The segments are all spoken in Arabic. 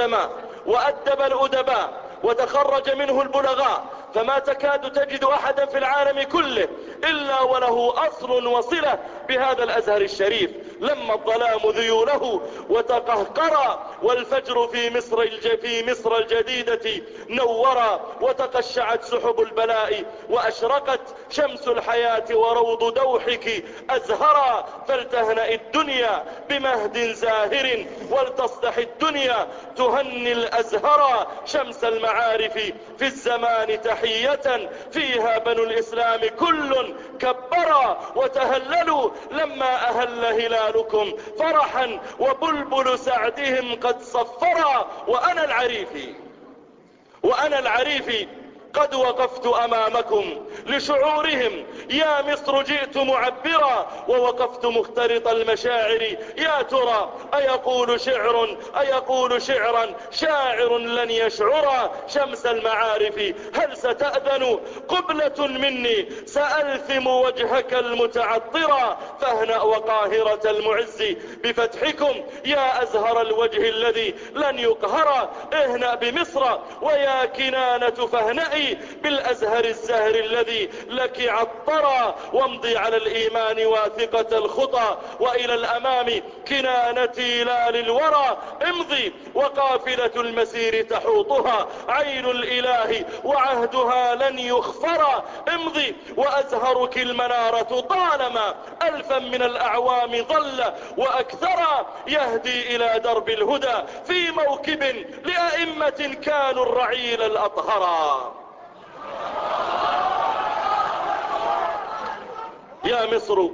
العلماء وأدب الأدباء وتخرج منه البلغاء فما تكاد تجد أحدا في العالم كله إلا وله أصل وصلة بهذا الأزهر الشريف. لما الظلام ذيوله وتقهقرا والفجر في مصر, في مصر الجديدة نورا وتقشعت سحب البلاء وأشرقت شمس الحياة وروض دوحك ازهرا فلتهنأ الدنيا بمهد زاهر ولتصدح الدنيا تهني الازهرا شمس المعارف في الزمان تحية فيها بنو الإسلام كل كبرا وتهللوا لما أهل هلالكم فرحا وبلبل سعدهم قد صفرا وأنا العريفي. وأنا العريفي قد وقفت أمامكم لشعورهم. يا مصر جئت معبرا ووقفت مختلط المشاعر. يا ترى أيقول شعر؟ أيقول شعرا؟ شاعر لن يشعرا شمس المعارف. هل ستأذن؟ قبلة مني. سألثم وجهك المتعطرا فاهنأ وقاهرة المعز بفتحكم. يا أزهر الوجه الذي لن يقهر. اهنأ بمصر ويا كنانة بالأزهر الزهر الذي لك عطرا وامضي على الإيمان واثقة الخطى وإلى الأمام كنانتي لا للورى امضي وقافلة المسير تحوطها عين الإله وعهدها لن يخفر امضي وازهرك المنارة طالما ألفا من الأعوام ظل وأكثر يهدي إلى درب الهدى في موكب لأئمة كانوا الرعيل الاطهرا يا مصر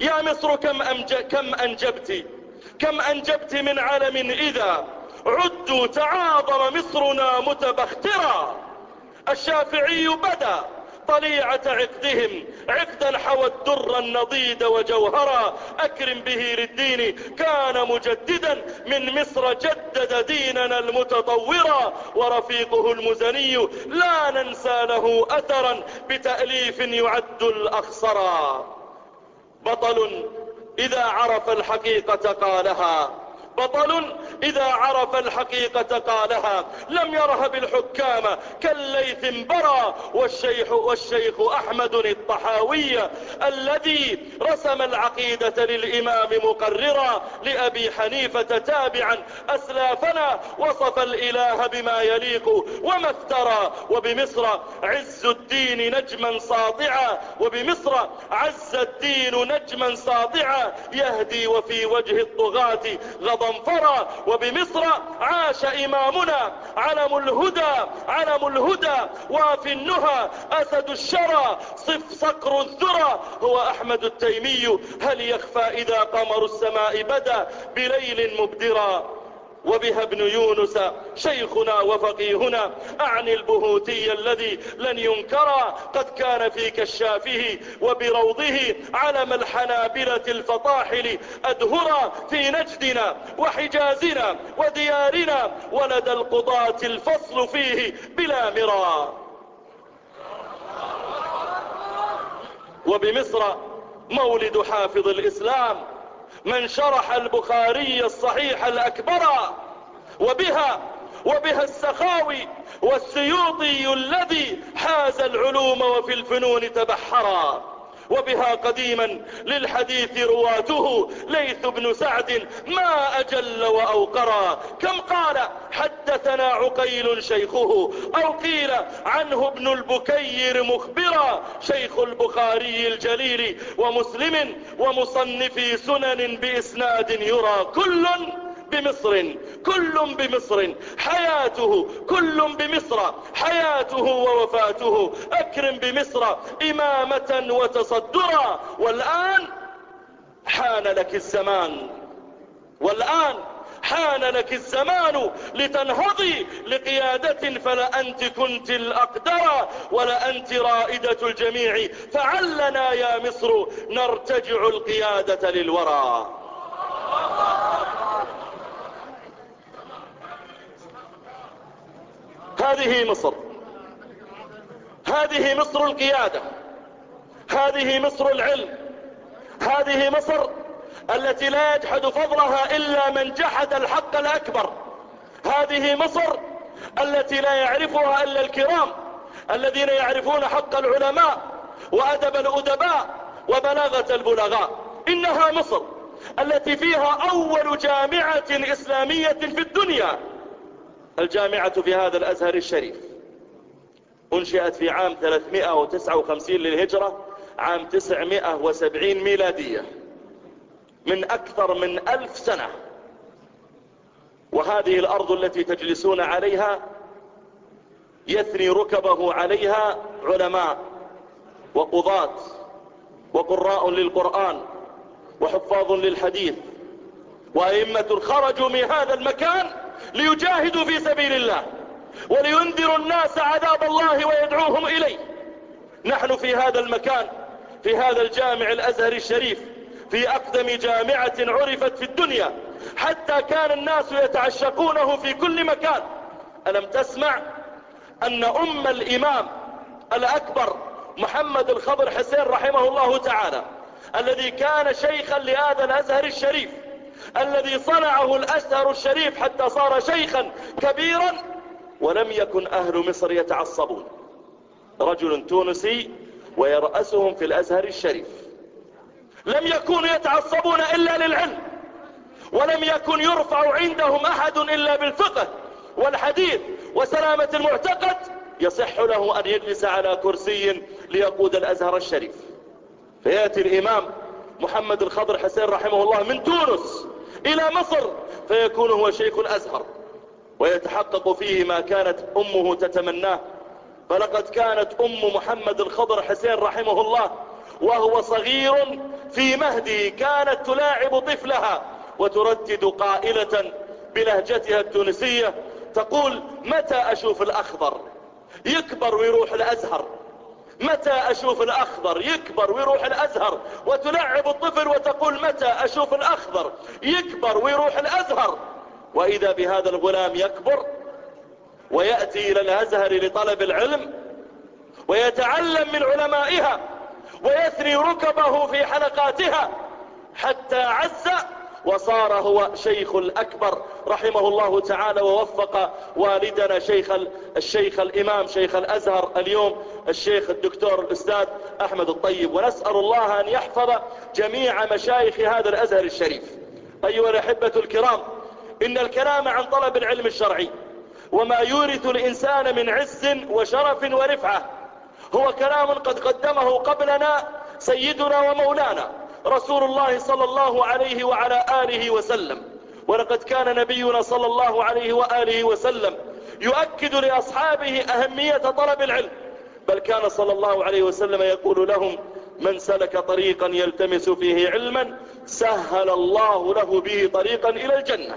يا مصر كم. كم أنجبت كم أنجبت من علم إذا عدوا تعاظم مصرنا متبخترا الشافعي بدا طليعة عقدهم. عقدا حوى الدر النضيد وجوهرا. أكرم به للدين. كان مجددا. من مصر جدد ديننا المتطورا ورفيقه المزني. لا ننسى له أثرا بتأليف يعد الاخصرا بطل إذا عرف الحقيقة قالها. بطل إذا عرف الحقيقة قالها لم يرهب الحكام كالليث برا والشيخ, والشيخ أحمد الطحاوي الذي رسم العقيدة للإمام مقررا لأبي حنيفة تابعا اسلافنا وصف الإله بما يليق وما افترى. وبمصر عز الدين نجما ساطعا وبمصر عز الدين نجما ساطعا يهدي وفي وجه الطغاة غضب ضنفرا وبمصر عاش إمامنا. علم الهدى علم الهدى. وفي النهى أسد الشرى. صف صقر الذرى. هو أحمد التيمي. هل يخفى إذا قمر السماء بدا بليل مبدرا؟ وبها ابن يونس شيخنا وفقيهنا. أعني البهوتي الذي لن ينكرا قد كان في كشافه وبروضه علم الحنابلة الفطاحل ادهرا في نجدنا وحجازنا وديارنا ولدى القضاة الفصل فيه بلا مرا وبمصر مولد حافظ الإسلام من شرح البخاري الصحيح الأكبر وبها وبها السخاوي والسيوطي الذي حاز العلوم وفي الفنون تبحرا. وبها قديما للحديث رواته ليث بن سعد ما أجل واوقرا كم قال حدثنا عقيل شيخه أو قيل عنه ابن البكير مخبرا. شيخ البخاري الجليل ومسلم ومصنفي سنن بإسناد يرى كل بمصر كل بمصر. حياته كل بمصر. حياته ووفاته. أكرم بمصر إمامة وتصدرا. والآن حان لك الزمان. والآن حان لك الزمان لتنهضي لقيادة فلا أنت كنت الأقدر ولا أنت رائدة الجميع. فعلنا يا مصر نرتجع القيادة للورى. هذه مصر. هذه مصر القيادة. هذه مصر العلم. هذه مصر التي لا يجحد فضلها إلا من جحد الحق الأكبر. هذه مصر التي لا يعرفها إلا الكرام الذين يعرفون حق العلماء وأدب الأدباء وبلاغة البلغاء إنها مصر التي فيها أول جامعة إسلامية في الدنيا. الجامعة في هذا الأزهر الشريف. أنشئت في عام 359 للهجرة عام 970 ميلادية. من أكثر من ألف سنة. وهذه الأرض التي تجلسون عليها يثني ركبه عليها علماء وقضاة وقراء للقرآن وحفاظ للحديث. وأئمة خرجوا من هذا المكان ليجاهدوا في سبيل الله ولينذروا الناس عذاب الله ويدعوهم إليه. نحن في هذا المكان في هذا الجامع الأزهري الشريف في أقدم جامعة عرفت في الدنيا حتى كان الناس يتعشقونه في كل مكان. ألم تسمع أن أم الإمام الأكبر محمد الخضر حسين رحمه الله تعالى الذي كان شيخا لهذا الأزهر الشريف الذي صنعه الأزهر الشريف حتى صار شيخا كبيرا ولم يكن أهل مصر يتعصبون. رجل تونسي ويرأسهم في الأزهر الشريف. لم يكونوا يتعصبون إلا للعلم ولم يكن يرفع عندهم أحد إلا بالفقه والحديث وسلامة المعتقد. يصح له أن يجلس على كرسي ليقود الأزهر الشريف. فيأتي الإمام محمد الخضر حسين رحمه الله من تونس. إلى مصر فيكون هو شيخ الأزهر ويتحقق فيه ما كانت أمه تتمناه. فلقد كانت أم محمد الخضر حسين رحمه الله وهو صغير في مهده كانت تلاعب طفلها وتردد قائلة بلهجتها التونسية تقول متى أشوف الأخضر؟ يكبر ويروح الأزهر. متى أشوف الأخضر يكبر ويروح الأزهر؟ وتلعب الطفل وتقول متى أشوف الأخضر يكبر ويروح الأزهر؟ وإذا بهذا الغلام يكبر ويأتي إلى الأزهر لطلب العلم ويتعلم من علمائها ويثني ركبه في حلقاتها حتى عز وصار هو شيخ الأكبر رحمه الله تعالى ووفق والدنا شيخ الشيخ الإمام شيخ الأزهر اليوم الشيخ الدكتور الأستاذ أحمد الطيب. ونسأل الله أن يحفظ جميع مشايخ هذا الأزهر الشريف. أيها الأحبة الكرام إن الكلام عن طلب العلم الشرعي وما يورث الإنسان من عز وشرف ورفعة هو كلام قد قدمه قبلنا سيدنا ومولانا. رسول الله صلى الله عليه وعلى آله وسلم. ولقد كان نبينا صلى الله عليه وآله وسلم يؤكد لأصحابه أهمية طلب العلم. بل كان صلى الله عليه وسلم يقول لهم من سلك طريقا يلتمس فيه علما سهل الله له به طريقا إلى الجنة.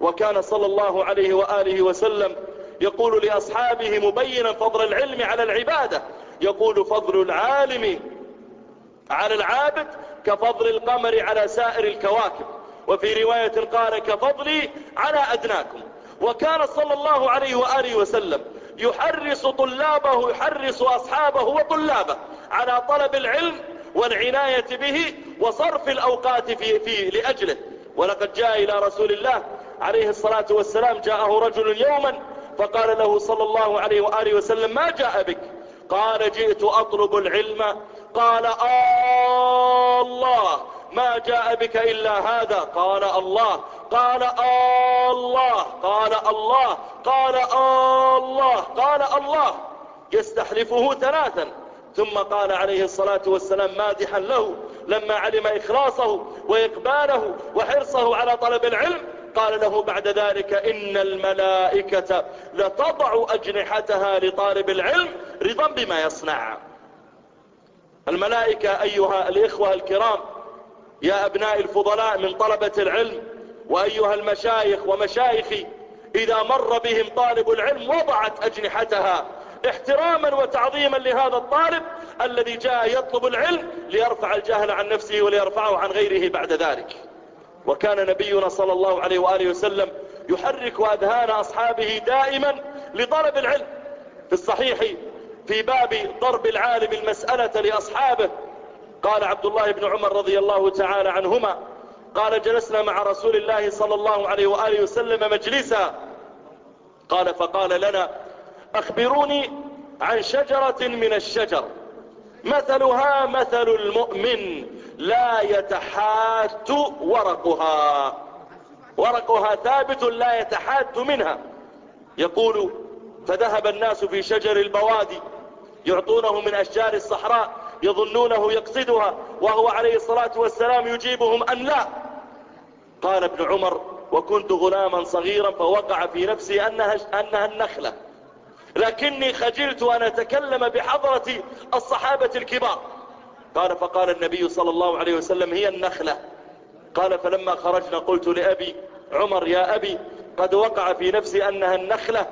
وكان صلى الله عليه وآله وسلم يقول لأصحابه مبينا فضل العلم على العبادة. يقول فضل العالم على العابد كفضل القمر على سائر الكواكب وفي رواية قال كفضلي على أدناكم. وكان صلى الله عليه وآله وسلم يحرص طلابه يحرص أصحابه وطلابه على طلب العلم والعناية به وصرف الأوقات فيه, فيه لأجله. ولقد جاء إلى رسول الله عليه الصلاة والسلام جاءه رجل يوما فقال له صلى الله عليه وآله وسلم ما جاء بك؟ قال جئت أطلب العلم قال الله ما جاء بك إلا هذا. قال الله قال الله قال الله قال الله قال الله. يستحلفه ثلاثا. ثم قال عليه الصلاة والسلام مادحا له. لما علم إخلاصه وإقباله وحرصه على طلب العلم قال له بعد ذلك إن الملائكة لتضع أجنحتها لطالب العلم رضا بما يصنع. الملائكة أيها الإخوة الكرام يا أبناء الفضلاء من طلبة العلم وأيها المشايخ ومشايخي إذا مر بهم طالب العلم وضعت أجنحتها احتراما وتعظيما لهذا الطالب الذي جاء يطلب العلم ليرفع الجهل عن نفسه وليرفعه عن غيره بعد ذلك. وكان نبينا صلى الله عليه وآله وسلم يحرك أذهان أصحابه دائما لطلب العلم. في الصحيح في باب ضرب العالم المسألة لأصحابه. قال عبد الله بن عمر رضي الله تعالى عنهما قال جلسنا مع رسول الله صلى الله عليه وآله وسلم مجلسا. قال فقال لنا أخبروني عن شجرة من الشجر. مثلها مثل المؤمن لا يتحات ورقها. ورقها ثابت لا يتحات منها. يقول فذهب الناس في شجر البوادي. يعطونه من أشجار الصحراء يظنونه يقصدها وهو عليه الصلاة والسلام يجيبهم أن لا؟ قال ابن عمر وكنت غلاما صغيرا فوقع في نفسي أنها, أنها النخلة. لكني خجلت أن أتكلم بحضرة الصحابة الكبار. قال فقال النبي صلى الله عليه وسلم هي النخلة. قال فلما خرجنا قلت لأبي عمر يا أبي قد وقع في نفسي أنها النخلة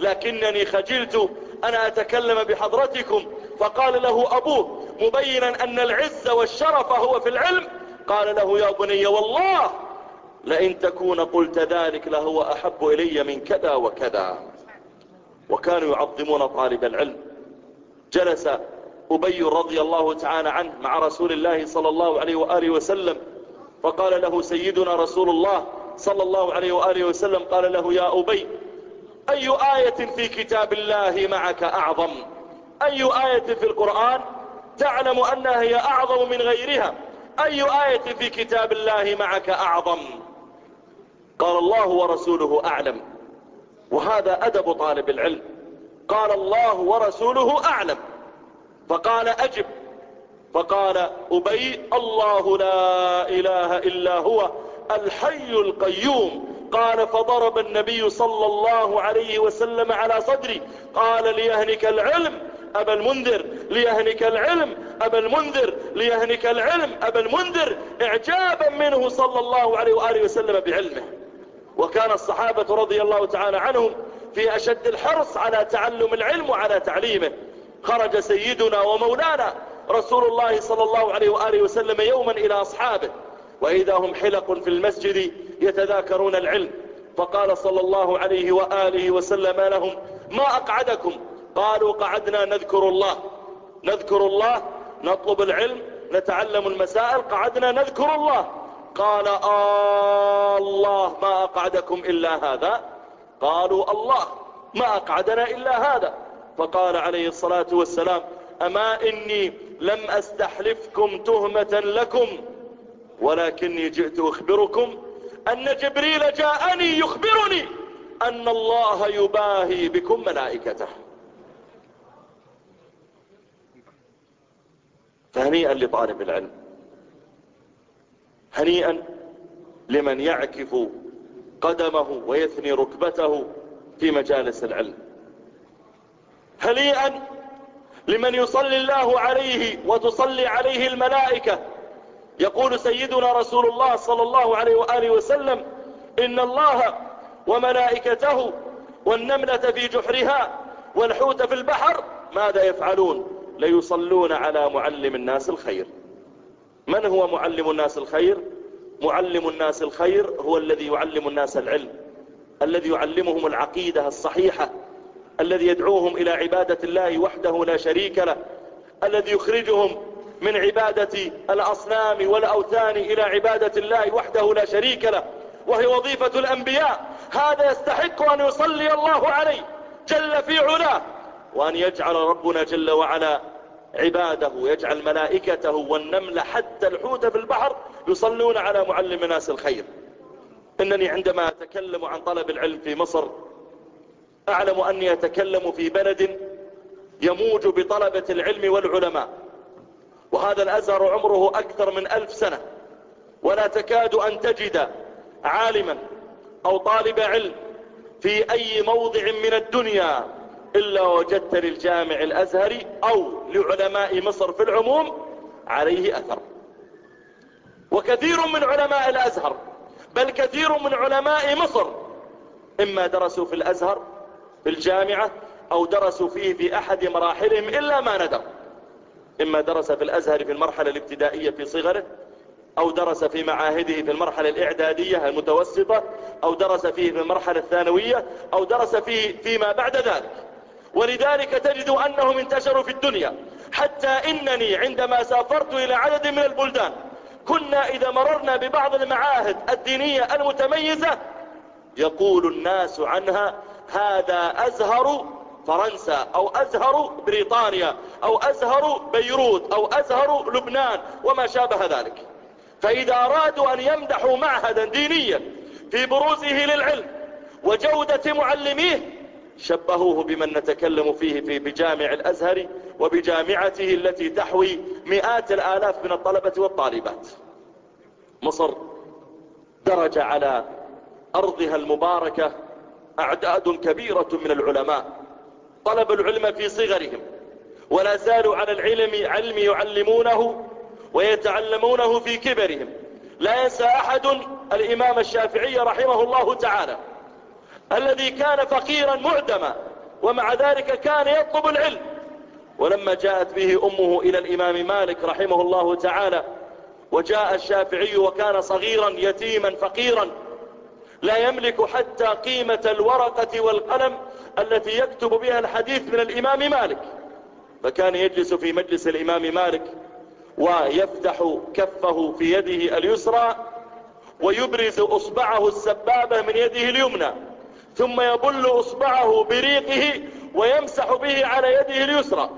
لكنني خجلت أنا أتكلم بحضرتكم فقال له أبوه مبينا أن العز والشرف هو في العلم. قال له يا بني والله لئن تكون قلت ذلك لهو أحب إلي من كذا وكذا. وكانوا يعظمون طالب العلم. جلس أبي رضي الله تعالى عنه مع رسول الله صلى الله عليه وآله وسلم. فقال له سيدنا رسول الله صلى الله عليه وآله وسلم قال له يا أبي أي آية في كتاب الله معك أعظم؟ أي آية في القرآن تعلم أنها هي أعظم من غيرها؟ أي آية في كتاب الله معك أعظم؟ قال الله ورسوله أعلم. وهذا أدب طالب العلم. قال الله ورسوله أعلم. فقال أجب. فقال أبي الله لا إله إلا هو الحي القيوم. قال فضرب النبي صلى الله عليه وسلم على صدري. قال ليهنك العلم أبا المنذر ليهنك العلم أبا المنذر ليهنك العلم أبا المنذر إعجابا منه صلى الله عليه وآله وسلم بعلمه. وكان الصحابة رضي الله تعالى عنهم في أشد الحرص على تعلم العلم وعلى تعليمه. خرج سيدنا ومولانا رسول الله صلى الله عليه وآله وسلم يوما إلى أصحابه وإذا هم حلق في المسجد يتذاكرون العلم. فقال صلى الله عليه وآله وسلم لهم ما أقعدكم؟ قالوا قعدنا نذكر الله. نذكر الله نطلب العلم نتعلم المسائل قعدنا نذكر الله. قال آه الله ما أقعدكم إلا هذا. قالوا الله ما أقعدنا إلا هذا. فقال عليه الصلاة والسلام أما إني لم أستحلفكم تهمة لكم ولكني جئت أخبركم أن جبريل جاءني يخبرني أن الله يباهي بكم ملائكته. فهنيئا لطالب العلم. هنيئا لمن يعكف قدمه ويثني ركبته في مجالس العلم. هنيئا لمن يصلي الله عليه وتصلي عليه الملائكة يقول سيدنا رسول الله صلى الله عليه وآله وسلم إن الله وملائكته والنملة في جحرها والحوت في البحر ماذا يفعلون؟ ليصلون على معلم الناس الخير. من هو معلم الناس الخير؟ معلم الناس الخير هو الذي يعلم الناس العلم الذي يعلمهم العقيدة الصحيحة الذي يدعوهم إلى عبادة الله وحده لا شريك له الذي يخرجهم من عبادة الأصنام والأوثان إلى عبادة الله وحده لا شريك له وهي وظيفة الأنبياء. هذا يستحق أن يصلي الله عليه جل في علاه وأن يجعل ربنا جل وعلا عباده يجعل ملائكته والنمل حتى الحوت في البحر يصلون على معلم ناس الخير. إنني عندما أتكلم عن طلب العلم في مصر أعلم أني أتكلم في بلد يموج بطلبة العلم والعلماء. وهذا الأزهر عمره أكثر من ألف سنة. ولا تكاد أن تجد عالما أو طالب علم في أي موضع من الدنيا إلا وجدت للجامع الأزهري أو لعلماء مصر في العموم عليه أثر. وكثير من علماء الأزهر بل كثير من علماء مصر إما درسوا في الأزهر في الجامعة أو درسوا فيه في أحد مراحلهم إلا ما ندر. إما درس في الأزهر في المرحلة الابتدائية في صغره أو درس في معاهده في المرحلة الإعدادية المتوسطة أو درس فيه في المرحلة الثانوية أو درس فيه فيما بعد ذلك. ولذلك تجد أنهم انتشروا في الدنيا. حتى إنني عندما سافرت إلى عدد من البلدان كنا إذا مررنا ببعض المعاهد الدينية المتميزة يقول الناس عنها هذا أزهر فرنسا أو أزهر بريطانيا أو أزهر بيروت أو أزهر لبنان وما شابه ذلك. فإذا أرادوا أن يمدحوا معهدا دينيا في بروزه للعلم وجودة معلميه شبهوه بمن نتكلم فيه في بجامع الأزهر وبجامعته التي تحوي مئات الآلاف من الطلبة والطالبات. مصر درج على أرضها المباركة أعداد كبيرة من العلماء. طلبوا العلم في صغرهم ولا زالوا على العلم علم يعلمونه ويتعلمونه في كبرهم. لا ينسى أحد الإمام الشافعي رحمه الله تعالى الذي كان فقيرا معدما ومع ذلك كان يطلب العلم. ولما جاءت به أمه إلى الإمام مالك رحمه الله تعالى وجاء الشافعي وكان صغيرا يتيما فقيرا لا يملك حتى قيمة الورقة والقلم التي يكتب بها الحديث من الإمام مالك. فكان يجلس في مجلس الإمام مالك ويفتح كفه في يده اليسرى ويبرز أصبعه السبابة من يده اليمنى ثم يبل أصبعه بريقه ويمسح به على يده اليسرى.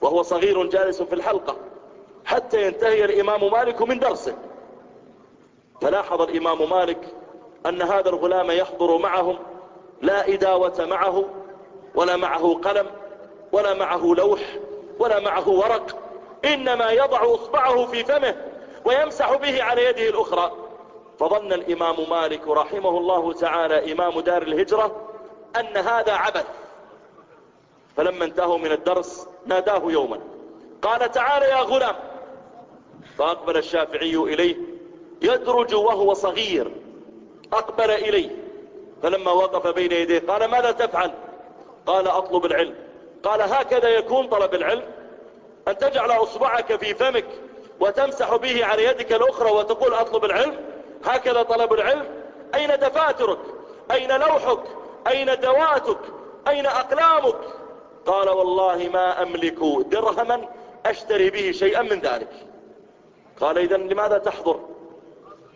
وهو صغير جالس في الحلقة حتى ينتهي الإمام مالك من درسه. فلاحظ الإمام مالك أن هذا الغلام يحضر معهم لا إداوة معه ولا معه قلم ولا معه لوح ولا معه ورق إنما يضع إصبعه في فمه ويمسح به على يده الأخرى. فظن الإمام مالك رحمه الله تعالى إمام دار الهجرة أن هذا عبث. فلما انتهوا من الدرس ناداه يوما قال تعال يا غلام. فأقبل الشافعي إليه يدرج وهو صغير أقبل إليه. فلما وقف بين يديه قال ماذا تفعل؟ قال أطلب العلم. قال هكذا يكون طلب العلم. أن تجعل أصبعك في فمك وتمسح به على يدك الأخرى وتقول أطلب العلم. هكذا طلب العلم. أين دفاترك؟ أين لوحك؟ أين دواتك؟ أين أقلامك؟ قال والله ما أملك درهما أشتري به شيئا من ذلك. قال إذا لماذا تحضر؟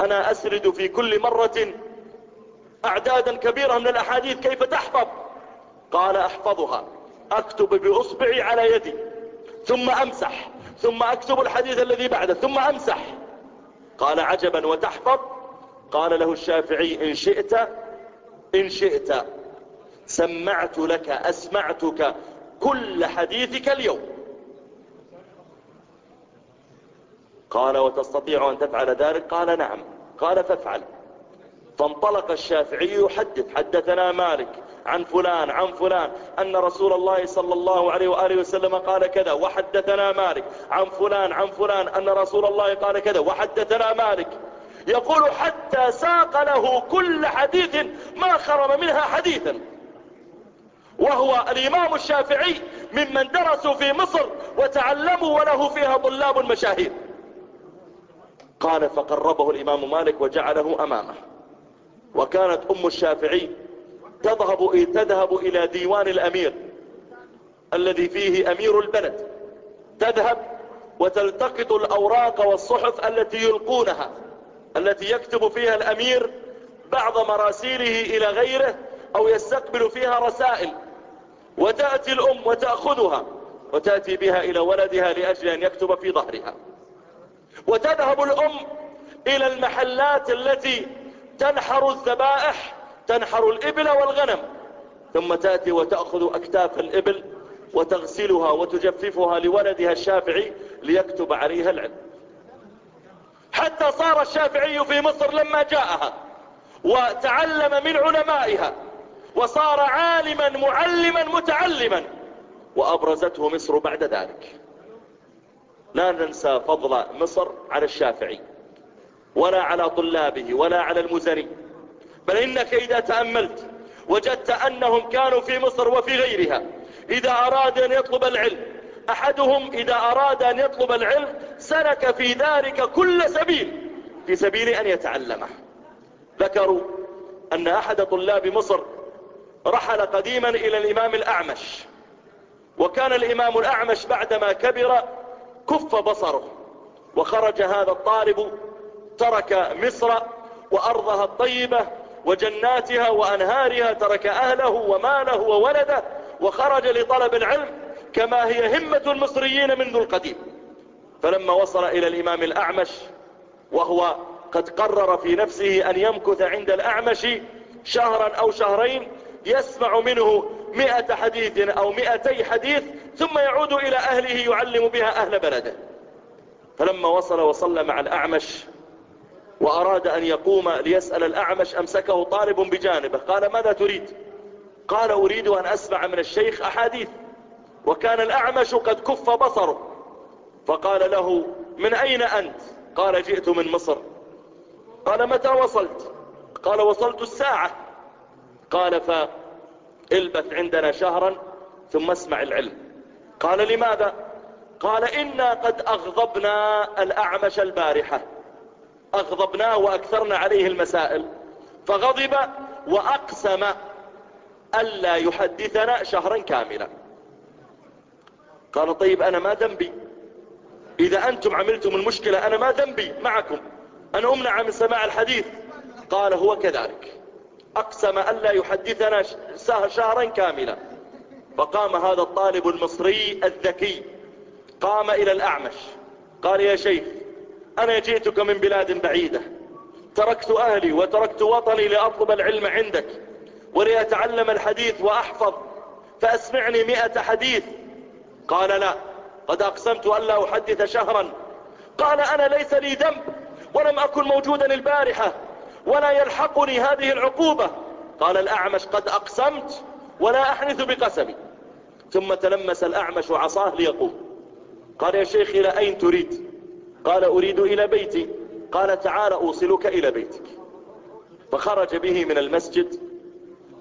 أنا أسرد في كل مرة أعدادا كبيرة من الأحاديث كيف تحفظ؟ قال أحفظها. أكتب بأصبعي على يدي. ثم أمسح. ثم أكتب الحديث الذي بعده. ثم أمسح. قال عجبا وتحفظ. قال له الشافعي إن شئت إن شئت سمعت لك أسمعتك كل حديثك اليوم. قال وتستطيع أن تفعل ذلك؟ قال نعم. قال فافعل. فانطلق الشافعي يحدث حدثنا مالك عن فلان عن فلان أن رسول الله صلى الله عليه وآله وسلم قال كذا وحدثنا مالك عن فلان عن فلان أن رسول الله قال كذا وحدثنا مالك. يقول حتى ساق له كل حديث ما خرم منها حديثا. وهو الإمام الشافعي ممن درسوا في مصر وتعلموا وله فيها طلاب مشاهير. قال فقربه الإمام مالك وجعله أمامه. وكانت أم الشافعي تذهب, تذهب إلى ديوان الأمير الذي فيه أمير البلد. تذهب وتلتقط الأوراق والصحف التي يلقونها التي يكتب فيها الأمير بعض مراسيله إلى غيره أو يستقبل فيها رسائل. وتأتي الأم وتأخذها وتأتي بها إلى ولدها لأجل أن يكتب في ظهرها. وتذهب الأم إلى المحلات التي تنحر الذبائح تنحر الإبل والغنم. ثم تأتي وتأخذ أكتاف الإبل وتغسلها وتجففها لولدها الشافعي ليكتب عليها العلم. حتى صار الشافعي في مصر لما جاءها وتعلم من علمائها وصار عالما معلما متعلما وأبرزته مصر بعد ذلك. لا ننسى فضل مصر على الشافعي. ولا على طلابه ولا على المزني بل إنك إذا تأملت وجدت أنهم كانوا في مصر وفي غيرها إذا أراد أن يطلب العلم أحدهم إذا أراد أن يطلب العلم سلك في ذلك كل سبيل في سبيل أن يتعلمه. ذكروا أن أحد طلاب مصر رحل قديما إلى الإمام الأعمش وكان الإمام الأعمش بعدما كبر كف بصره وخرج هذا الطالب ترك مصر وأرضها الطيبة وجناتها وأنهارها ترك أهله وماله وولده وخرج لطلب العلم كما هي همة المصريين منذ القديم. فلما وصل إلى الإمام الأعمش وهو قد قرر في نفسه أن يمكث عند الأعمش شهرا أو شهرين يسمع منه مئة حديث أو مئتي حديث ثم يعود إلى أهله يعلم بها أهل بلده. فلما وصل وصلى مع الأعمش وأراد أن يقوم ليسأل الأعمش أمسكه طالب بجانبه. قال ماذا تريد؟ قال أريد أن أسمع من الشيخ أحاديث. وكان الأعمش قد كف بصره. فقال له من أين أنت؟ قال جئت من مصر. قال متى وصلت؟ قال وصلت الساعة. قال فالبث عندنا شهرا ثم اسمع العلم. قال لماذا؟ قال إنا قد أغضبنا الأعمش البارحة. أغضبناه وأكثرنا عليه المسائل. فغضب وأقسم ألا يحدثنا شهرا كاملا. قال طيب أنا ما ذنبي. إذا أنتم عملتم المشكلة أنا ما ذنبي معكم. أنا أمنع من سماع الحديث. قال هو كذلك. أقسم ألا يحدثنا شهرا كاملا. فقام هذا الطالب المصري الذكي. قام إلى الأعمش. قال يا شيخ أنا جئتك من بلاد بعيدة. تركت أهلي وتركت وطني لأطلب العلم عندك ولأتعلم الحديث وأحفظ. فأسمعني مئة حديث. قال لا قد أقسمت ألا أحدث شهرا. قال أنا ليس لي ذنب ولم أكن موجودا البارحة ولا يلحقني هذه العقوبة. قال الأعمش قد أقسمت ولا أحنث بقسمي. ثم تلمس الأعمش عصاه ليقوم قال يا شيخ إلى أين تريد؟ قال أريد إلى بيتي. قال تعال أوصلك إلى بيتك. فخرج به من المسجد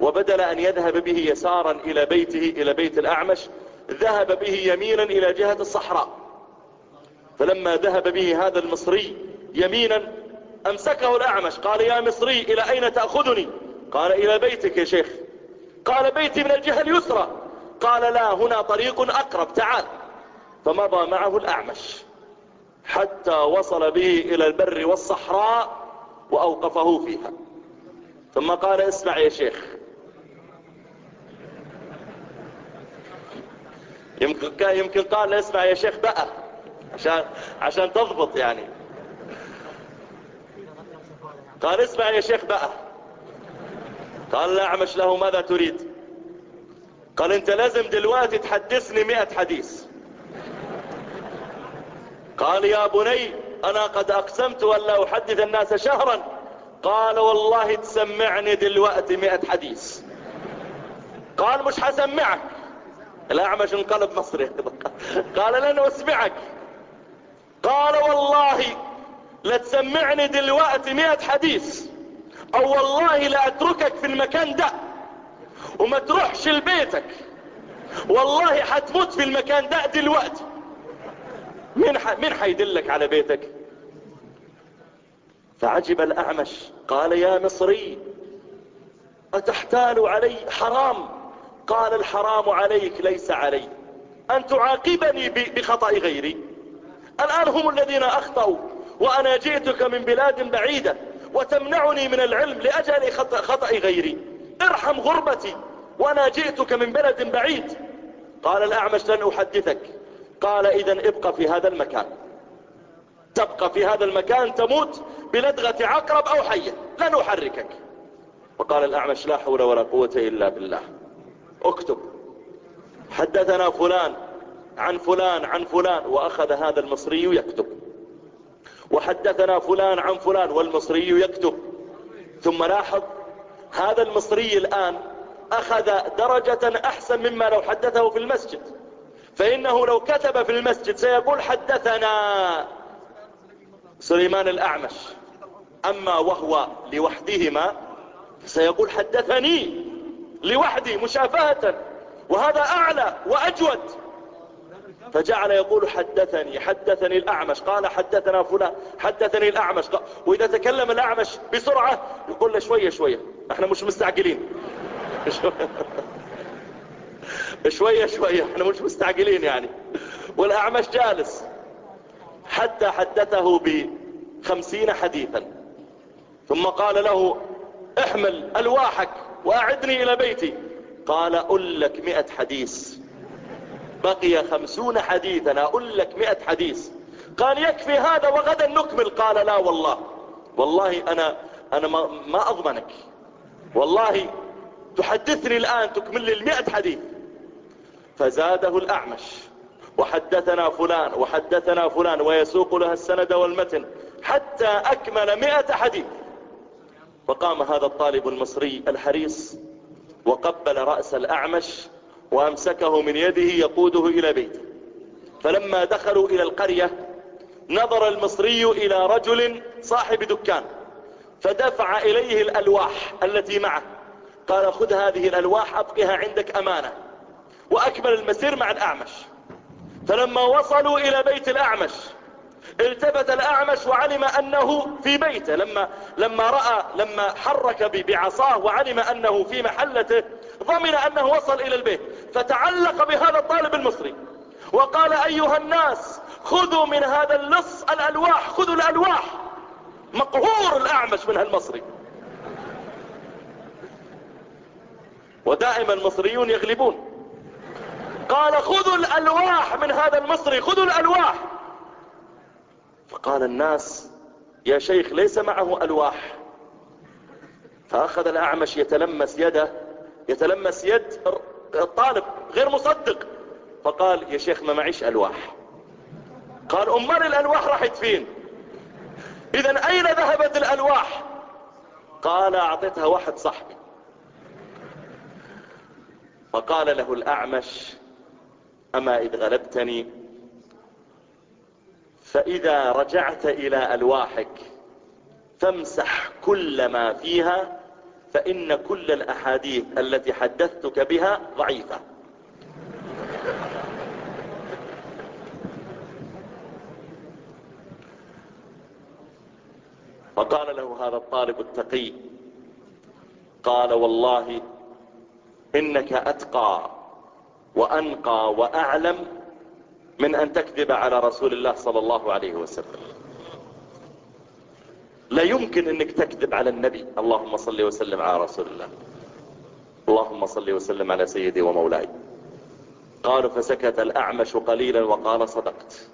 وبدل أن يذهب به يسارا إلى بيته إلى بيت الأعمش ذهب به يمينا إلى جهة الصحراء. فلما ذهب به هذا المصري يمينا أمسكه الأعمش. قال يا مصري إلى أين تأخذني؟ قال إلى بيتك يا شيخ. قال بيتي من الجهة اليسرى. قال لا هنا طريق أقرب تعال. فمضى معه الأعمش. حتى وصل به إلى البر والصحراء وأوقفه فيها. ثم قال اسمع يا شيخ. يمكن, يمكن قال اسمع يا شيخ بقى. عشان, عشان تضبط يعني. قال اسمع يا شيخ بقى. قال لا اعمش له ماذا تريد. قال انت لازم دلوقتي تحدثني مئة حديث. قال يا بني أنا قد أقسمت أن لا أحدث الناس شهرا. قال والله تسمعني دلوقتي مئة حديث. قال مش حسمعك الاعمش انقلب مصري قال لن أسمعك. قال والله لا تسمعني دلوقتي مئة حديث. أو والله لا أتركك في المكان ده. وما تروحش لبيتك. والله حتموت في المكان ده دلوقتي. مين ح... مين حيدلك على بيتك؟ فعجب الأعمش قال يا مصري أتحتال علي حرام؟ قال الحرام عليك ليس علي أن تعاقبني بخطأ غيري. الآن هم الذين أخطأوا وأنا جئتك من بلاد بعيدة وتمنعني من العلم لأجل خطأ غيري. ارحم غربتي وأنا جئتك من بلد بعيد. قال الأعمش لن أحدثك. قال اذا ابقى في هذا المكان. تبقى في هذا المكان تموت بلدغة عقرب أو حية لن أحركك. وقال الأعمش لا حول ولا قوة إلا بالله. اكتب. حدثنا فلان عن فلان عن فلان وأخذ هذا المصري يكتب. وحدثنا فلان عن فلان والمصري يكتب. ثم لاحظ هذا المصري الآن أخذ درجة أحسن مما لو حدثه في المسجد. فإنه لو كتب في المسجد سيقول حدثنا سليمان الأعمش. أما وهو لوحدهما سيقول حدثني لوحدي مشافهة وهذا أعلى وأجود. فجعل يقول حدثني حدثني الأعمش. قال حدثنا فلان حدثني الأعمش. وإذا تكلم الأعمش بسرعة يقول له شوية شوية. إحنا مش مستعجلين. شوية شوية إحنا مش مستعجلين يعني. والأعمش جالس. حتى حدثه بخمسين حديثا. ثم قال له احمل ألواحك وأعدني إلى بيتي. قال أقول لك مئة حديث. بقي خمسون حديثا أقول لك مئة حديث. قال يكفي هذا وغدا نكمل. قال لا والله. والله أنا أنا ما, ما أضمنك. والله تحدثني الآن تكمل لي المئة حديث. فزاده الأعمش. وحدثنا فلان وحدثنا فلان ويسوق لها السند والمتن حتى أكمل مئة حديث. فقام هذا الطالب المصري الحريص وقبل رأس الأعمش وأمسكه من يده يقوده إلى بيته. فلما دخلوا إلى القرية نظر المصري إلى رجل صاحب دكان فدفع إليه الألواح التي معه. قال خذ هذه الألواح أبقها عندك أمانة. وأكمل المسير مع الأعمش. فلما وصلوا إلى بيت الأعمش التفت الأعمش وعلم أنه في بيته. لما, لما رأى لما حرك بعصاه وعلم أنه في محلته ضمن أنه وصل إلى البيت. فتعلق بهذا الطالب المصري وقال أيها الناس خذوا من هذا اللص الألواح خذوا الألواح. مقهور الأعمش من هالمصري. ودائما المصريون يغلبون. قال خذوا الألواح من هذا المصري خذوا الألواح. فقال الناس يا شيخ ليس معه ألواح. فأخذ الأعمش يتلمس يده يتلمس يد الطالب غير مصدق. فقال يا شيخ ما معيش ألواح. قال أمال الألواح راحت فين؟ إذا أين ذهبت الألواح؟ قال أعطيتها واحد صاحبي. فقال له الأعمش أما إذ غلبتني فإذا رجعت إلى ألواحك فامسح كل ما فيها فإن كل الأحاديث التي حدثتك بها ضعيفة. فقال له هذا الطالب التقي قال والله إنك أتقى وأنقى وأعلم من أن تكذب على رسول الله صلى الله عليه وسلم. لا يمكن أنك تكذب على النبي. اللهم صل وسلم على رسول الله. اللهم صل وسلم على سيدي ومولاي. قالوا فسكت الأعمش قليلا وقال صدقت.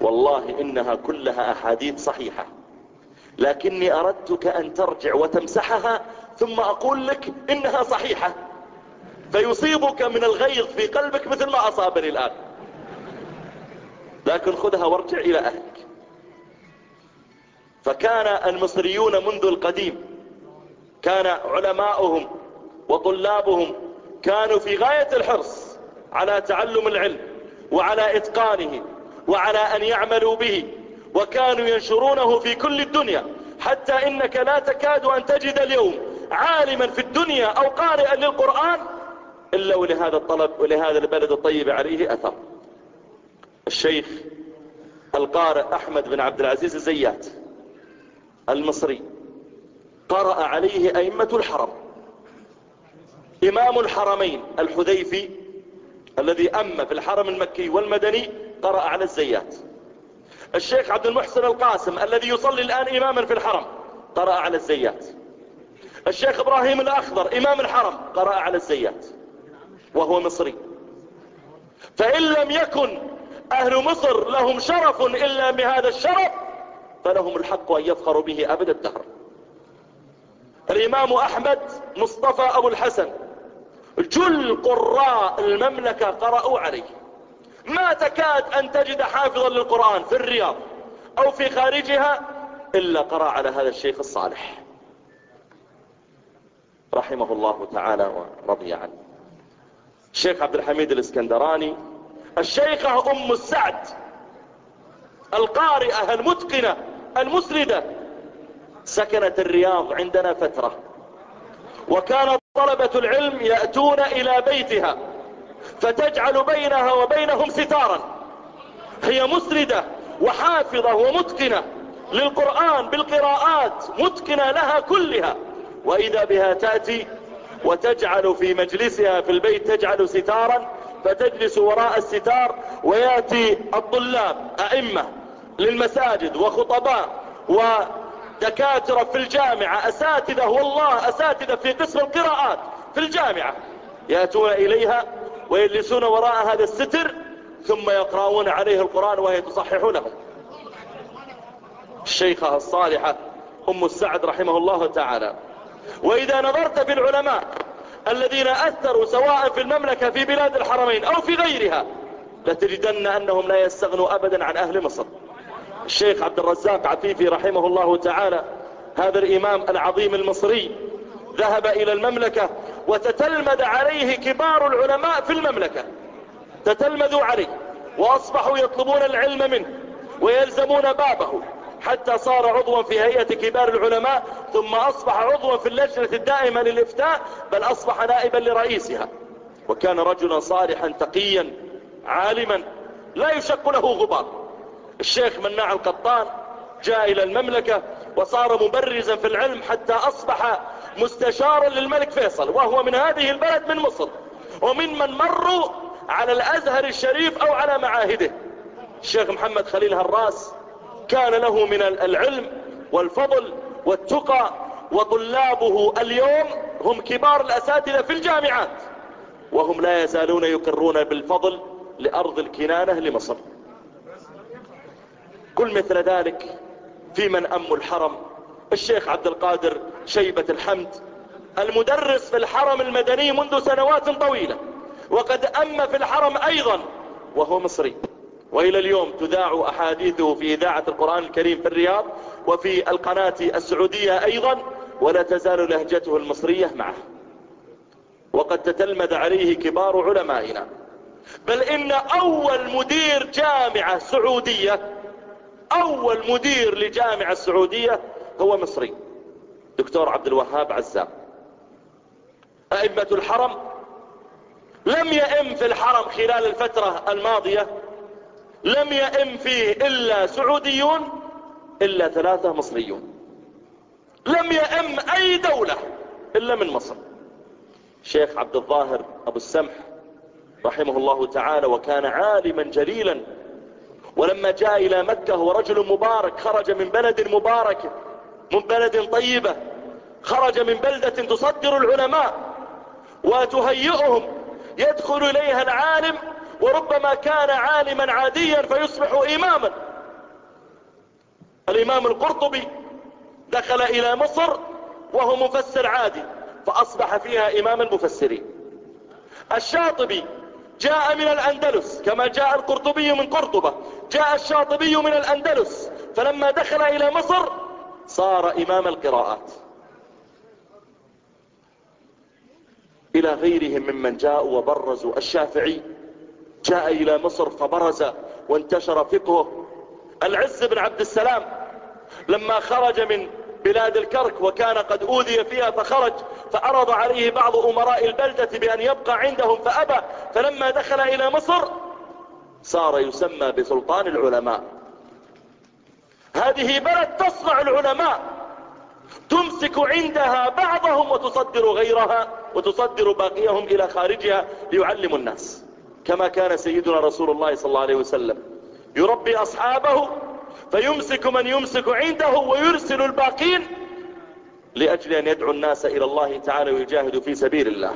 والله إنها كلها أحاديث صحيحة. لكني أردتك أن ترجع وتمسحها ثم أقول لك إنها صحيحة. فيصيبك من الغيظ في قلبك مثل ما أصابني الآن. لكن خذها وارجع إلى أهلك. فكان المصريون منذ القديم كان علماؤهم وطلابهم كانوا في غاية الحرص على تعلم العلم وعلى إتقانه وعلى أن يعملوا به وكانوا ينشرونه في كل الدنيا حتى إنك لا تكاد أن تجد اليوم عالما في الدنيا أو قارئا للقرآن إلا ولهذا الطلب ولهذا البلد الطيب عليه أثر. الشيخ القارئ أحمد بن عبد العزيز الزيات المصري قرأ عليه أئمة الحرم. إمام الحرمين الحذيفي الذي أم في الحرم المكي والمدني قرأ على الزيات. الشيخ عبد المحسن القاسم الذي يصلي الآن إماما في الحرم قرأ على الزيات. الشيخ إبراهيم الأخضر إمام الحرم قرأ على الزيات. وهو مصري. فإن لم يكن أهل مصر لهم شرف إلا بهذا الشرف فلهم الحق أن يفخروا به أبد الدهر. الإمام أحمد مصطفى أبو الحسن جل قراء المملكة قرأوا عليه. ما تكاد أن تجد حافظا للقرآن في الرياض أو في خارجها إلا قرأ على هذا الشيخ الصالح. رحمه الله تعالى ورضي عنه. الشيخ عبد الحميد الاسكندراني الشيخة أم السعد القارئة المتقنة المسردة سكنت الرياض عندنا فترة وكان طلبة العلم يأتون إلى بيتها فتجعل بينها وبينهم ستارا هي مسردة وحافظة ومتقنة للقرآن بالقراءات متقنة لها كلها وإذا بها تأتي وتجعل في مجلسها في البيت تجعل ستارا فتجلس وراء الستار ويأتي الطلاب أئمة للمساجد وخطباء دكاترة في الجامعة أساتذة والله أساتذة في قسم القراءات في الجامعة. يأتون إليها ويجلسون وراء هذا الستر ثم يقرؤون عليه القرآن وهي تصحح لهم الشيخة الصالحة أم السعد رحمه الله تعالى. وإذا نظرت في العلماء الذين أثروا سواء في المملكة في بلاد الحرمين أو في غيرها لتجدن أنهم لا يستغنوا ابدا عن أهل مصر. الشيخ عبد الرزاق عفيفي رحمه الله تعالى هذا الإمام العظيم المصري ذهب إلى المملكة وتتلمذ عليه كبار العلماء في المملكة. تتلمذوا عليه وأصبحوا يطلبون العلم منه ويلزمون بابه. حتى صار عضوا في هيئة كبار العلماء ثم أصبح عضوا في اللجنة الدائمة للإفتاء بل أصبح نائبا لرئيسها. وكان رجلا صالحا تقيا عالما لا يشك له غبار. الشيخ مناع القطان جاء إلى المملكة وصار مبرزا في العلم حتى أصبح مستشارا للملك فيصل وهو من هذه البلد من مصر. ومن من مروا على الأزهر الشريف أو على معاهده. الشيخ محمد خليل هراس كان له من العلم والفضل والتقى وطلابه اليوم هم كبار الأساتذة في الجامعات وهم لا يزالون يقرون بالفضل لأرض الكنانة لمصر. كل مثل ذلك في من أم الحرم الشيخ عبد القادر شيبة الحمد المدرس في الحرم المدني منذ سنوات طويلة وقد أم في الحرم أيضا وهو مصري. وإلى اليوم تذاع أحاديثه في إذاعة القرآن الكريم في الرياض وفي القناة السعودية أيضا ولا تزال لهجته المصرية معه. وقد تتلمذ عليه كبار علمائنا. بل إن أول مدير جامعة سعودية أول مدير لجامعة سعودية هو مصري. دكتور عبد الوهاب عزام. أئمة الحرم لم يئم في الحرم خلال الفترة الماضية لم يئم فيه إلا سعوديون إلا ثلاثة مصريون. لم يئم أي دولة إلا من مصر. شيخ عبد الظاهر أبو السمح رحمه الله تعالى وكان عالما جليلا ولما جاء إلى مكة هو رجل مبارك خرج من بلد مبارك من بلد طيبة خرج من بلدة تصدر العلماء وتهيئهم يدخل إليها العالم وربما كان عالما عاديا فيصبح إماما. الإمام القرطبي دخل إلى مصر وهو مفسر عادي فأصبح فيها إمام المفسرين. الشاطبي جاء من الأندلس كما جاء القرطبي من قرطبة. جاء الشاطبي من الأندلس فلما دخل إلى مصر صار إمام القراءات. إلى غيرهم ممن جاءوا وبرزوا. الشافعي جاء إلى مصر فبرز وانتشر فقهه. العز بن عبد السلام لما خرج من بلاد الكرك وكان قد أوذي فيها فخرج فعرض عليه بعض أمراء البلدة بأن يبقى عندهم فأبى فلما دخل إلى مصر صار يسمى بسلطان العلماء. هذه بلد تصنع العلماء تمسك عندها بعضهم وتصدر غيرها وتصدر باقيهم إلى خارجها ليعلموا الناس. كما كان سيدنا رسول الله صلى الله عليه وسلم. يربي أصحابه فيمسك من يمسك عنده ويرسل الباقين لأجل أن يدعو الناس إلى الله تعالى ويجاهدوا في سبيل الله.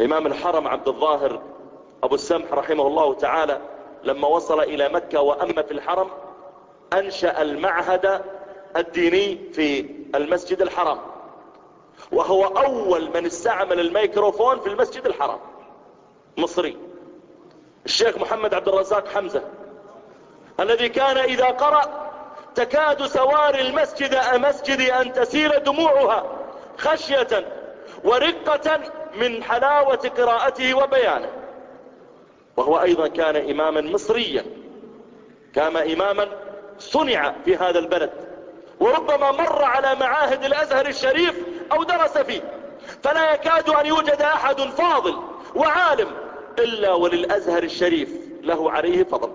إمام الحرم عبد الظاهر أبو السمح رحمه الله تعالى لما وصل إلى مكة وأم في الحرم أنشأ المعهد الديني في المسجد الحرام. وهو أول من استعمل الميكروفون في المسجد الحرام. مصري الشيخ محمد عبد الرزاق حمزة الذي كان إذا قرأ تكاد سواري المسجد مسجد أن تسيل دموعها خشية ورقة من حلاوة قراءته وبيانه. وهو أيضا كان إماما مصريا كان إماما صنع في هذا البلد وربما مر على معاهد الأزهر الشريف أو درس فيه فلا يكاد أن يوجد أحد فاضل وعالم إلا وللأزهر الشريف له عليه فضل.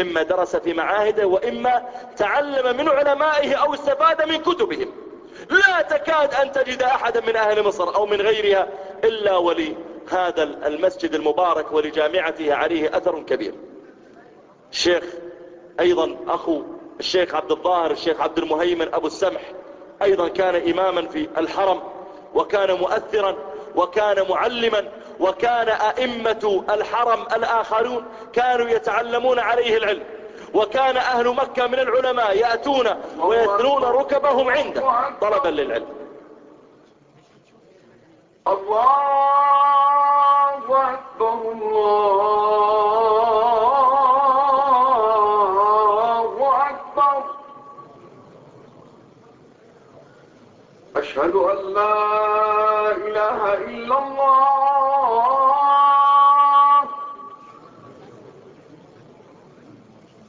إما درس في معاهده وإما تعلم من علمائه أو استفاد من كتبهم. لا تكاد أن تجد أحدا من أهل مصر أو من غيرها إلا ولهذا المسجد المبارك ولجامعته عليه أثر كبير. الشيخ أيضا أخو الشيخ عبد الظاهر الشيخ عبد المهيمن أبو السمح أيضا كان إماما في الحرم وكان مؤثرا وكان معلما وكان أئمة الحرم الآخرون كانوا يتعلمون عليه العلم. وكان أهل مكة من العلماء يأتون ويثنون ركبهم عنده طلبا للعلم. الله أكبر الله أكبر. أشهد أن لا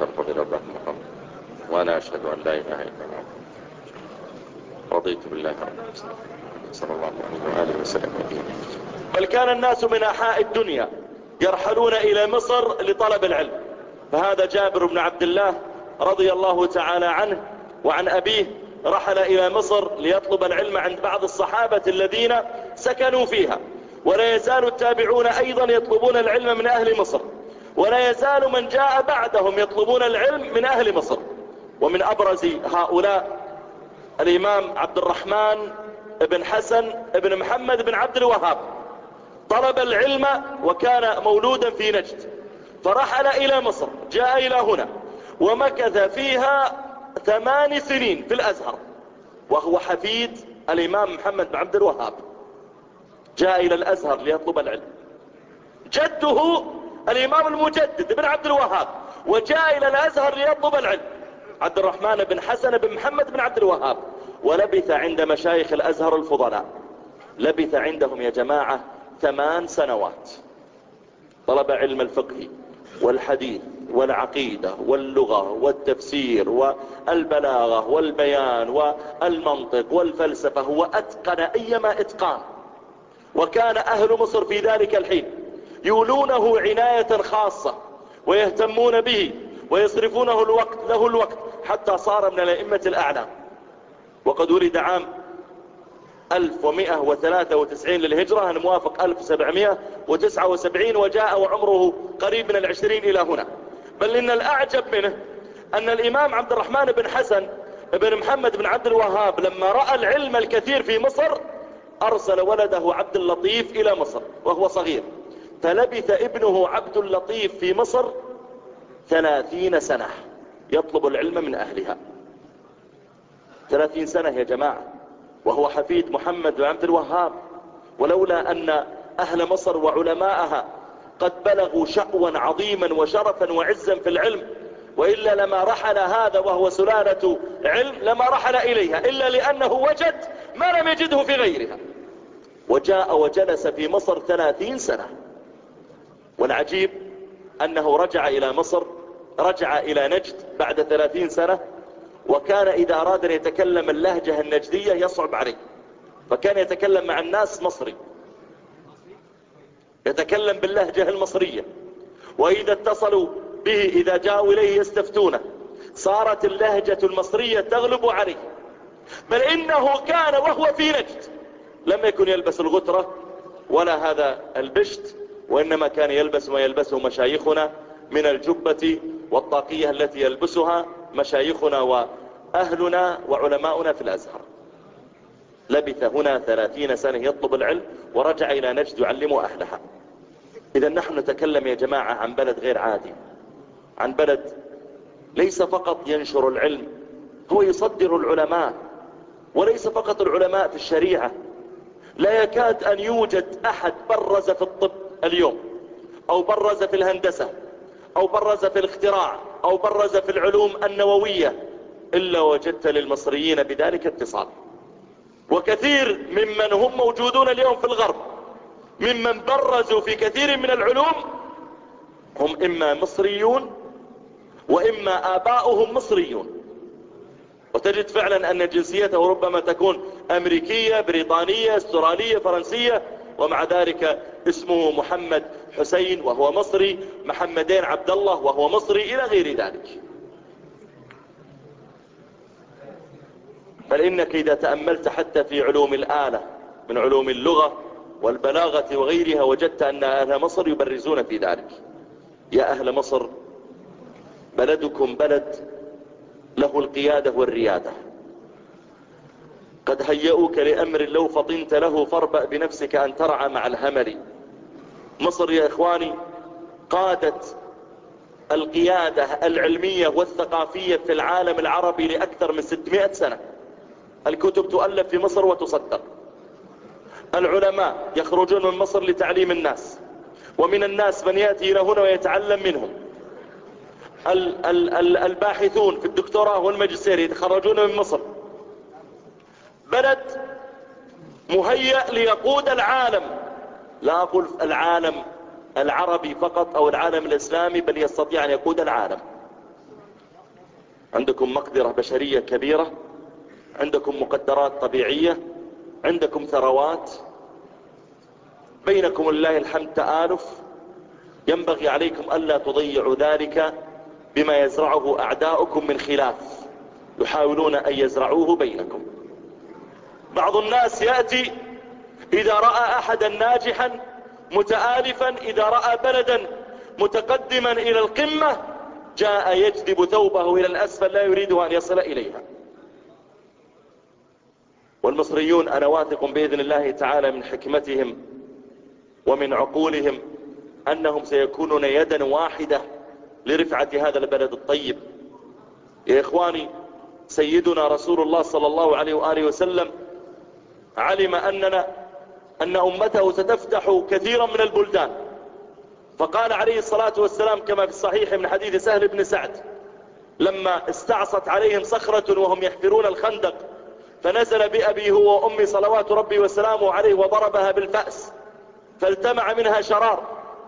ترفض إلى الله محمد وأنا أشهد أن لا إله إلا الله. رضيت بالله رب صلى الله عليه وآله وسلم. بل كان الناس من أحاء الدنيا يرحلون إلى مصر لطلب العلم؟ فهذا جابر بن عبد الله رضي الله تعالى عنه وعن أبيه رحل إلى مصر ليطلب العلم عند بعض الصحابة الذين سكنوا فيها. ولا يزال التابعون أيضا يطلبون العلم من أهل مصر. ولا يزال من جاء بعدهم يطلبون العلم من أهل مصر. ومن أبرز هؤلاء الإمام عبد الرحمن بن حسن بن محمد بن عبد الوهاب. طلب العلم وكان مولودا في نجد. فرحل إلى مصر جاء إلى هنا ومكث فيها ثمان سنين في الأزهر. وهو حفيد الإمام محمد بن عبد الوهاب. جاء إلى الأزهر ليطلب العلم. جده الإمام المجدد بن عبد الوهاب وجاء إلى الأزهر ليطلب العلم. عبد الرحمن بن حسن بن محمد بن عبد الوهاب ولبث عند مشايخ الأزهر الفضلاء. لبث عندهم يا جماعة ثمان سنوات. طلب علم الفقه والحديث والعقيدة واللغة والتفسير والبلاغة والبيان والمنطق والفلسفة وأتقن أيما إتقان. وكان أهل مصر في ذلك الحين. يولونه عناية خاصة ويهتمون به ويصرفونه الوقت له الوقت حتى صار من الأئمة الأعلام. وقد ولد عام 1193 للهجرة الموافق 1779 وجاء وعمره قريب من العشرين إلى هنا. بل إن الأعجب منه أن الإمام عبد الرحمن بن حسن بن محمد بن عبد الوهاب لما رأى العلم الكثير في مصر أرسل ولده عبد اللطيف إلى مصر وهو صغير. فلبث ابنه عبد اللطيف في مصر ثلاثين سنة يطلب العلم من أهلها. ثلاثين سنة يا جماعة وهو حفيد محمد بن عبد الوهاب. ولولا أن أهل مصر وعلماءها قد بلغوا شأوا عظيما وشرفا وعزا في العلم وإلا لما رحل هذا وهو سلالة علم لما رحل إليها إلا لأنه وجد ما لم يجده في غيرها. وجاء وجلس في مصر ثلاثين سنة. والعجيب أنه رجع إلى مصر رجع إلى نجد بعد ثلاثين سنة وكان إذا أراد أن يتكلم اللهجة النجدية يصعب عليه فكان يتكلم مع الناس مصري يتكلم باللهجة المصرية وإذا اتصلوا به إذا جاءوا إليه يستفتونه صارت اللهجة المصرية تغلب عليه بل إنه كان وهو في نجد لم يكن يلبس الغترة ولا هذا البشت وإنما كان يلبس ما يلبسه مشايخنا من الجبة والطاقية التي يلبسها مشايخنا وأهلنا وعلماؤنا في الأزهر. لبث هنا ثلاثين سنة يطلب العلم ورجع إلى نجد يعلم أهلها. إذا نحن نتكلم يا جماعة عن بلد غير عادي عن بلد ليس فقط ينشر العلم هو يصدر العلماء وليس فقط العلماء في الشريعة. لا يكاد أن يوجد أحد برز في الطب اليوم. أو برز في الهندسة أو برز في الاختراع أو برز في العلوم النووية إلا وجدت للمصريين بذلك اتصال. وكثير ممن هم موجودون اليوم في الغرب ممن برزوا في كثير من العلوم هم إما مصريون وإما آباؤهم مصريون. وتجد فعلا أن جنسيته ربما تكون أمريكية بريطانية أسترالية فرنسية ومع ذلك اسمه محمد حسين وهو مصري محمدين عبد الله وهو مصري إلى غير ذلك. بل إنك إذا تأملت حتى في علوم الآلة من علوم اللغة والبلاغة وغيرها وجدت أن أهل مصر يبرزون في ذلك. يا أهل مصر بلدكم بلد له القيادة والريادة. قد هيئوك لأمر لو فطنت له فاربأ بنفسك أن ترعى مع الهمل. مصر يا إخواني قادت القيادة العلمية والثقافية في العالم العربي لأكثر من 600 سنة. الكتب تؤلف في مصر وتصدق. العلماء يخرجون من مصر لتعليم الناس ومن الناس من يأتي إلى هنا ويتعلم منهم. الباحثون في الدكتوراه والماجستير يتخرجون من مصر. بلد مهيأ ليقود العالم. لا أقول العالم العربي فقط أو العالم الإسلامي بل يستطيع أن يقود العالم. عندكم مقدرة بشرية كبيرة عندكم مقدرات طبيعية عندكم ثروات. بينكم الله الحمد تآلف. ينبغي عليكم ألا تضيعوا ذلك بما يزرعه أعداؤكم من خلاف. يحاولون أن يزرعوه بينكم. بعض الناس يأتي إذا رأى أحدا ناجحا متآلفا إذا رأى بلدا متقدما إلى القمة جاء يجذب ثوبه إلى الأسفل لا يريد أن يصل إليها. والمصريون أنا واثق بإذن الله تعالى من حكمتهم ومن عقولهم أنهم سيكونون يدا واحدة لرفعة هذا البلد الطيب. يا إخواني سيدنا رسول الله صلى الله عليه وآله وسلم علم أننا أن أمته ستفتح كثيرا من البلدان. فقال عليه الصلاة والسلام كما في الصحيح من حديث سهل بن سعد لما استعصت عليهم صخرة وهم يحفرون الخندق فنزل بأبي هو وأمي صلوات ربي وسلامه عليه وضربها بالفأس فالتمع منها شرار.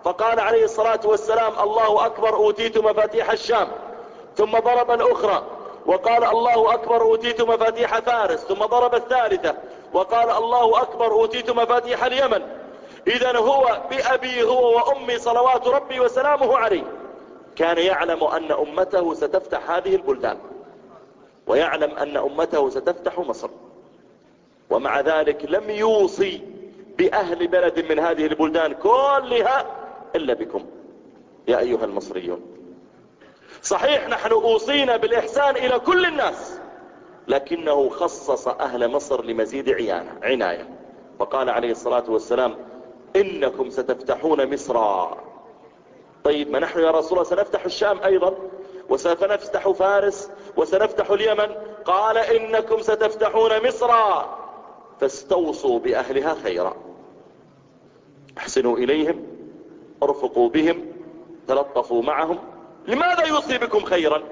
فقال عليه الصلاة والسلام الله أكبر أوتيت مفاتيح الشام. ثم ضرب الأخرى وقال الله أكبر أوتيت مفاتيح فارس. ثم ضرب الثالثة وقال الله أكبر أوتيت مفاتيح اليمن. إذا هو بأبي هو وأمي صلوات ربي وسلامه عليه. كان يعلم أن أمته ستفتح هذه البلدان ويعلم أن أمته ستفتح مصر. ومع ذلك لم يوصي بأهل بلد من هذه البلدان كلها إلا بكم. يا أيها المصريون صحيح نحن أوصينا بالإحسان إلى كل الناس لكنه خصص أهل مصر لمزيد عيانة عناية. فقال عليه الصلاة والسلام إنكم ستفتحون مصر. طيب ما نحن يا رسول الله سنفتح الشام أيضا وسوف نفتح فارس وسنفتح اليمن؟ قال إنكم ستفتحون مصر. فاستوصوا بأهلها خيرا. أحسنوا إليهم أرفقوا بهم تلطفوا معهم. لماذا يوصي بكم خيرا؟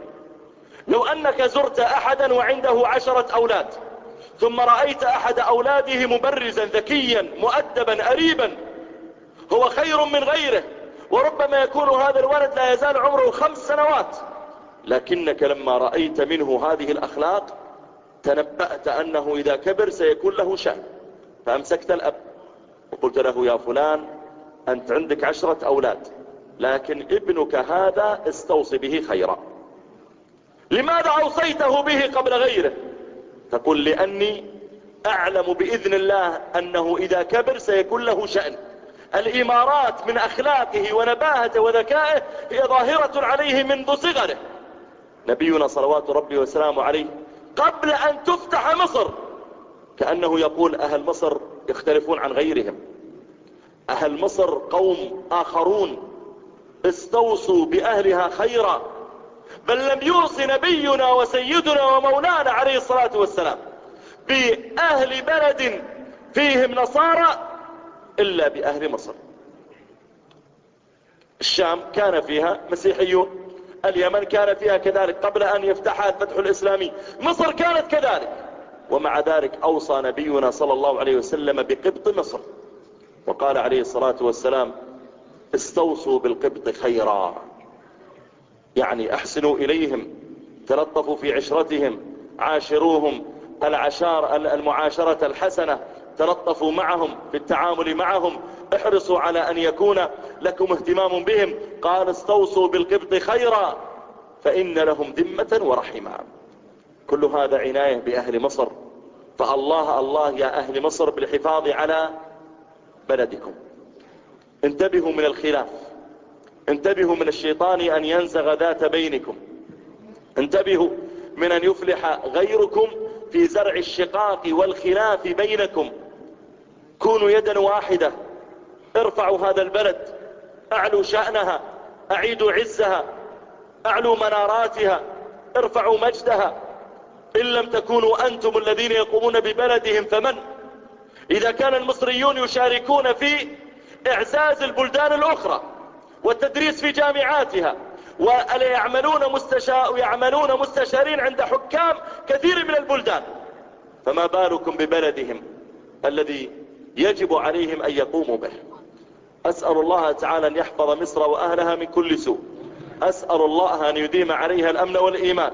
لو أنك زرت أحدا وعنده عشرة أولاد ثم رأيت أحد أولاده مبرزا ذكيا مؤدبا أريبا هو خير من غيره وربما يكون هذا الولد لا يزال عمره خمس سنوات. لكنك لما رأيت منه هذه الأخلاق تنبأت أنه إذا كبر سيكون له شأن. فأمسكت الأب وقلت له يا فلان أنت عندك عشرة أولاد لكن ابنك هذا استوصي به خيرا. لماذا أوصيته به قبل غيره؟ تقول لأني أعلم بإذن الله أنه إذا كبر سيكون له شأن. الإمارات من أخلاقه ونباهته وذكائه هي ظاهرة عليه منذ صغره. نبينا صلوات ربي وسلامه عليه قبل أن تفتح مصر. كأنه يقول أهل مصر يختلفون عن غيرهم. أهل مصر قوم آخرون استوصوا بأهلها خيرا. بل لم يوصي نبينا وسيدنا ومولانا عليه الصلاة والسلام بأهل بلد فيهم نصارى إلا بأهل مصر. الشام كان فيها مسيحيون اليمن كان فيها كذلك قبل أن يفتحها الفتح الإسلامي مصر كانت كذلك. ومع ذلك أوصى نبينا صلى الله عليه وسلم بقبط مصر. وقال عليه الصلاة والسلام استوصوا بالقبط خيرا. يعني أحسنوا إليهم تلطفوا في عشرتهم عاشروهم العشار المعاشرة الحسنة تلطفوا معهم في التعامل معهم احرصوا على أن يكون لكم اهتمام بهم قال استوصوا بالقبط خيرا فإن لهم ذمة ورحما كل هذا عناية بأهل مصر فالله الله يا أهل مصر بالحفاظ على بلدكم. انتبهوا من الخلاف. انتبهوا من الشيطان أن ينزغ ذات بينكم. انتبهوا من أن يفلح غيركم في زرع الشقاق والخلاف بينكم. كونوا يدا واحدة. ارفعوا هذا البلد. أعلوا شأنها. أعيدوا عزها. أعلوا مناراتها. ارفعوا مجدها. إن لم تكونوا أنتم الذين يقومون ببلدهم فمن؟ إذا كان المصريون يشاركون في إعزاز البلدان الأخرى. والتدريس في جامعاتها. ويعملون مستشار ويعملون مستشارين عند حكام كثير من البلدان. فما بالكم ببلدهم الذي يجب عليهم أن يقوموا به؟ أسأل الله تعالى أن يحفظ مصر وأهلها من كل سوء. أسأل الله أن يديم عليها الأمن والإيمان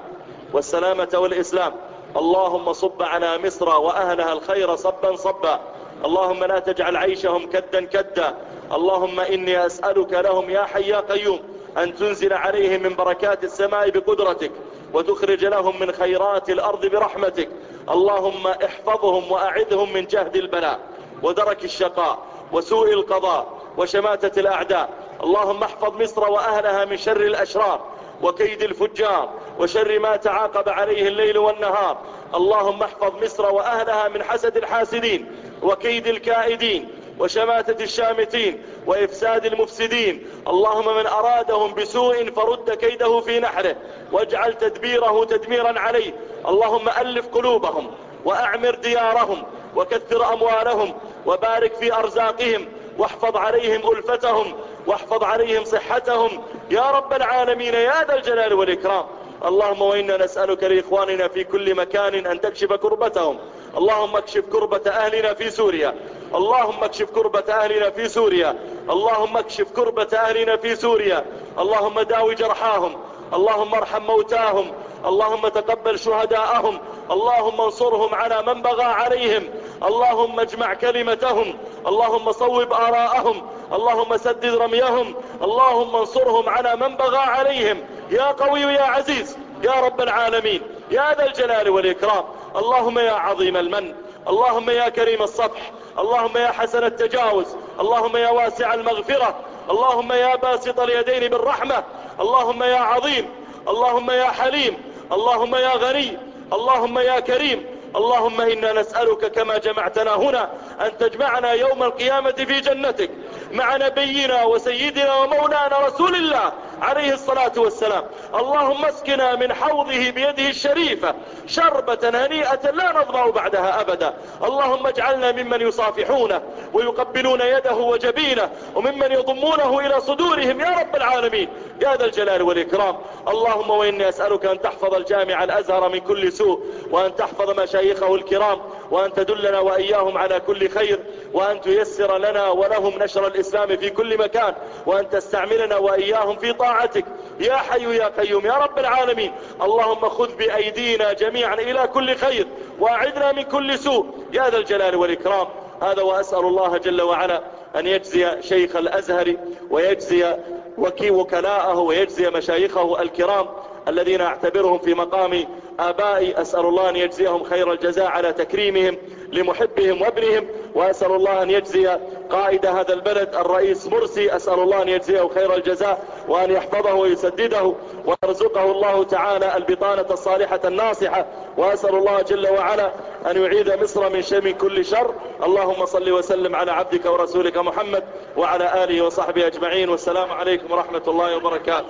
والسلامة والإسلام. اللهم صب على مصر وأهلها الخير صبا صبا. اللهم لا تجعل عيشهم كدا كدا. اللهم إني أسألك لهم يا حي يا قيوم أن تنزل عليهم من بركات السماء بقدرتك وتخرج لهم من خيرات الأرض برحمتك. اللهم احفظهم وأعذهم من جهد البلاء ودرك الشقاء وسوء القضاء وشماتة الأعداء. اللهم احفظ مصر وأهلها من شر الأشرار وكيد الفجار وشر ما تعاقب عليه الليل والنهار. اللهم احفظ مصر وأهلها من حسد الحاسدين وكيد الكائدين وشماتة الشامتين وإفساد المفسدين. اللهم من أرادهم بسوء فرد كيده في نحره واجعل تدبيره تدميرا عليه. اللهم ألف قلوبهم وأعمر ديارهم وكثر أموالهم وبارك في أرزاقهم واحفظ عليهم ألفتهم واحفظ عليهم صحتهم. يا رب العالمين يا ذا الجلال والإكرام. اللهم وإنا نسألك لإخواننا في كل مكان أن تكشف كربتهم. اللهم اكشف كربة أهلنا في سوريا. اللهم اكشف كربة أهلنا في سوريا. اللهم اكشف كربة أهلنا في سوريا. اللهم داوي جرحاهم. اللهم ارحم موتاهم. اللهم تقبل شهداءهم. اللهم انصرهم على من بغى عليهم. اللهم اجمع كلمتهم. اللهم صوب آراءهم. اللهم سدد رميهم. اللهم انصرهم على من بغى عليهم. يا قوي يا عزيز يا رب العالمين يا ذا الجلال والإكرام. اللهم يا عظيم المن اللهم يا كريم الصفح اللهم يا حسن التجاوز اللهم يا واسع المغفرة اللهم يا باسط اليدين بالرحمة اللهم يا عظيم اللهم يا حليم اللهم يا غني اللهم يا كريم اللهم إنا نسألك كما جمعتنا هنا أن تجمعنا يوم القيامة في جنتك مع نبينا وسيدنا ومولانا رسول الله عليه الصلاة والسلام. اللهم اسكنا من حوضه بيده الشريفة شربة هنيئة لا نظمع بعدها أبدا. اللهم اجعلنا ممن يصافحونه ويقبلون يده وجبينه وممن يضمونه إلى صدورهم. يا رب العالمين يا ذا الجلال والإكرام. اللهم وإني أسألك أن تحفظ الجامع الأزهر من كل سوء وأن تحفظ مشايخه الكرام وأن تدلنا وإياهم على كل خير. وأن تيسر لنا ولهم نشر الإسلام في كل مكان وأن تستعملنا وإياهم في طاعتك. يا حي يا قيوم يا رب العالمين. اللهم خذ بأيدينا جميعا إلى كل خير وأعذنا من كل سوء. يا ذا الجلال والإكرام. هذا وأسأل الله جل وعلا أن يجزي شيخ الأزهر ويجزي وكي وكلاءه ويجزي مشايخه الكرام الذين أعتبرهم في مقام آبائي. أسأل الله أن يجزيهم خير الجزاء على تكريمهم. لمحبهم وابنهم وأسأل الله أن يجزي قائد هذا البلد الرئيس مرسي أسأل الله أن يجزيه خير الجزاء وأن يحفظه ويسدده ويرزقه الله تعالى البطانة الصالحة الناصحة وأسأل الله جل وعلا أن يعيد مصر من شر كل شر. اللهم صل وسلم على عبدك ورسولك محمد وعلى آله وصحبه أجمعين. والسلام عليكم ورحمة الله وبركاته.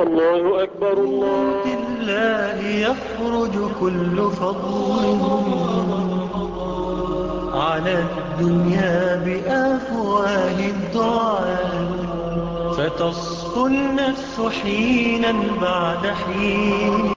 الله أكبر الله. الله يخرج كل فضل. على الدنيا بأفواه الدعاء فتصفو النفس حينا بعد حين.